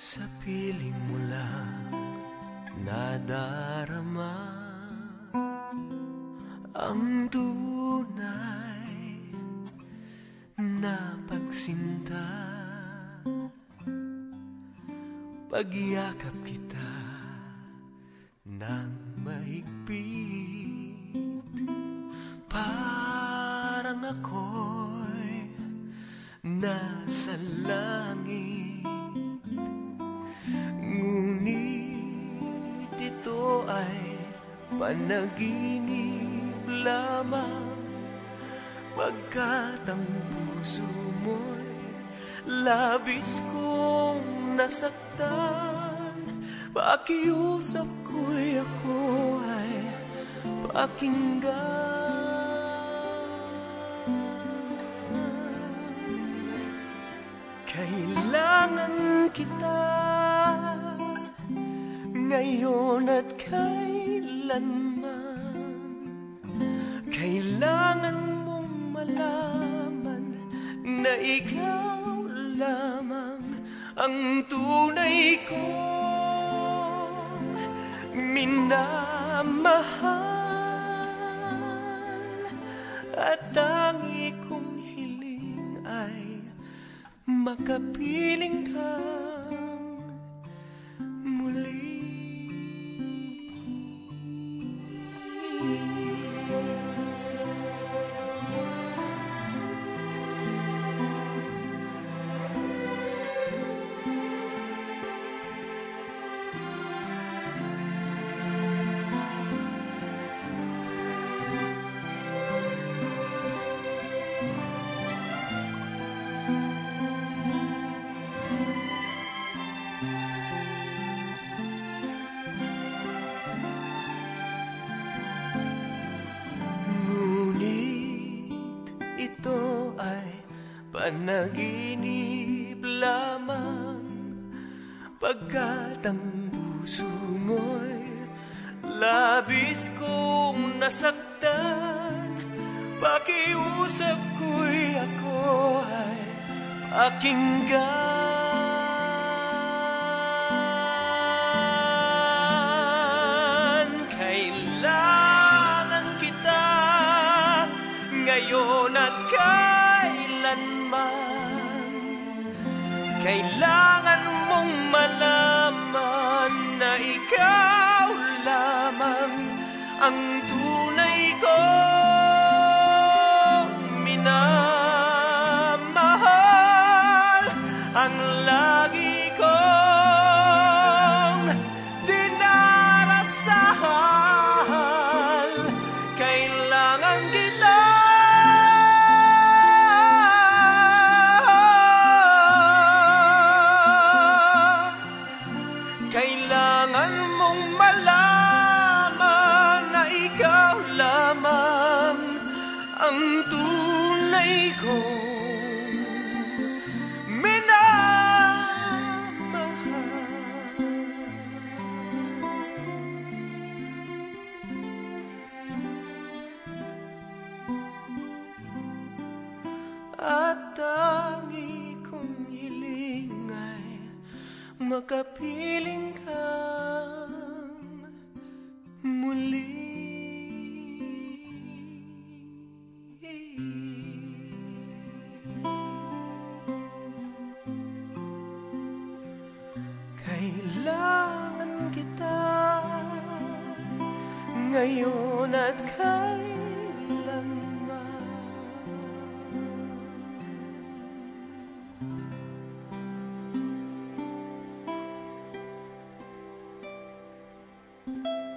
Sa piling mo lang nadarama Ang tunay na pagsinta. Pagyakap kita ng mahigpit. Parang ako'y nasa langit ito ay panaginip lamang. Pagkat ang puso mo'y labis kong nasaktan Pakiusap ko'y ako ay pakinggan. Kailangan kita ngayon at kailanman Kailangan mong malaman na ikaw lamang ang tunay kong minamahal. At tangi kong hiling ay makapiling kang panaginip lamang Pagkat ang puso mo'y labis kong nasaktan. Pakiusap ko'y ako ay pakinggan Kailangan mong malaman na ikaw lamang ang tunay kong tunay kong minamahal. At tangi kong hiling ay makapiling kang Kailangan kita ngayon at kailanman. thank